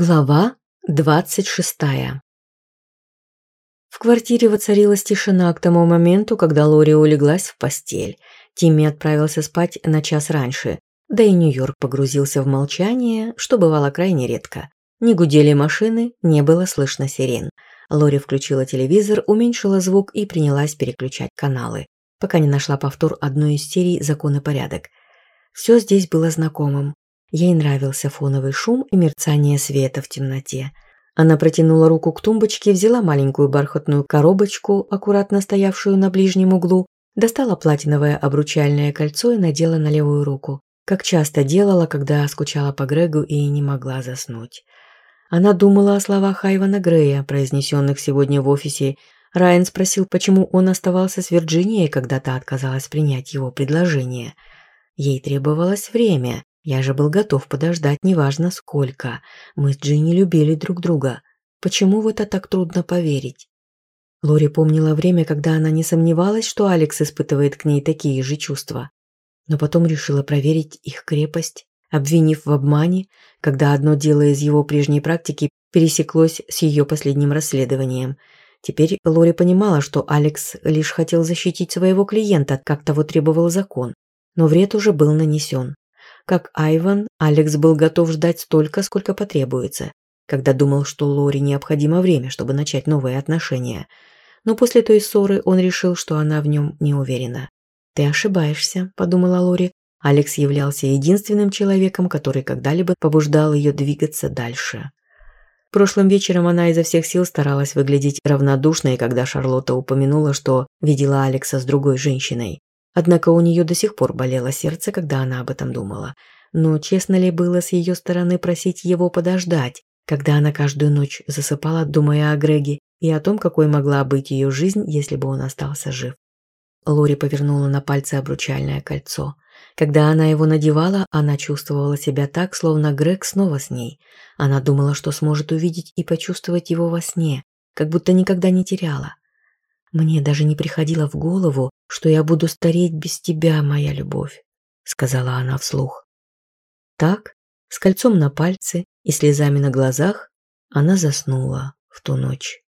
Глава 26. В квартире воцарилась тишина к тому моменту, когда Лори улеглась в постель. Тимми отправился спать на час раньше, да и Нью-Йорк погрузился в молчание, что бывало крайне редко. Не гудели машины, не было слышно сирен. Лори включила телевизор, уменьшила звук и принялась переключать каналы, пока не нашла повтор одной из серий «Закон и порядок». Все здесь было знакомым. Ей нравился фоновый шум и мерцание света в темноте. Она протянула руку к тумбочке, взяла маленькую бархатную коробочку, аккуратно стоявшую на ближнем углу, достала платиновое обручальное кольцо и надела на левую руку, как часто делала, когда скучала по Грегу и не могла заснуть. Она думала о словах Айвана Грея, произнесенных сегодня в офисе. Райан спросил, почему он оставался с Вирджинией, когда та отказалась принять его предложение. Ей требовалось время, Я же был готов подождать неважно сколько. Мы с Джинни любили друг друга. Почему в это так трудно поверить? Лори помнила время, когда она не сомневалась, что Алекс испытывает к ней такие же чувства. Но потом решила проверить их крепость, обвинив в обмане, когда одно дело из его прежней практики пересеклось с ее последним расследованием. Теперь Лори понимала, что Алекс лишь хотел защитить своего клиента, как того требовал закон, но вред уже был нанесен как Айван, Алекс был готов ждать столько, сколько потребуется, когда думал, что Лори необходимо время, чтобы начать новые отношения. Но после той ссоры он решил, что она в нем не уверена. «Ты ошибаешься», – подумала Лори. Алекс являлся единственным человеком, который когда-либо побуждал ее двигаться дальше. Прошлым вечером она изо всех сил старалась выглядеть равнодушной, когда Шарлотта упомянула, что видела Алекса с другой женщиной. Однако у нее до сих пор болело сердце, когда она об этом думала. Но честно ли было с ее стороны просить его подождать, когда она каждую ночь засыпала, думая о Греге и о том, какой могла быть ее жизнь, если бы он остался жив? Лори повернула на пальце обручальное кольцо. Когда она его надевала, она чувствовала себя так, словно Грег снова с ней. Она думала, что сможет увидеть и почувствовать его во сне, как будто никогда не теряла. Мне даже не приходило в голову, что я буду стареть без тебя, моя любовь, сказала она вслух. Так, с кольцом на пальце и слезами на глазах, она заснула в ту ночь.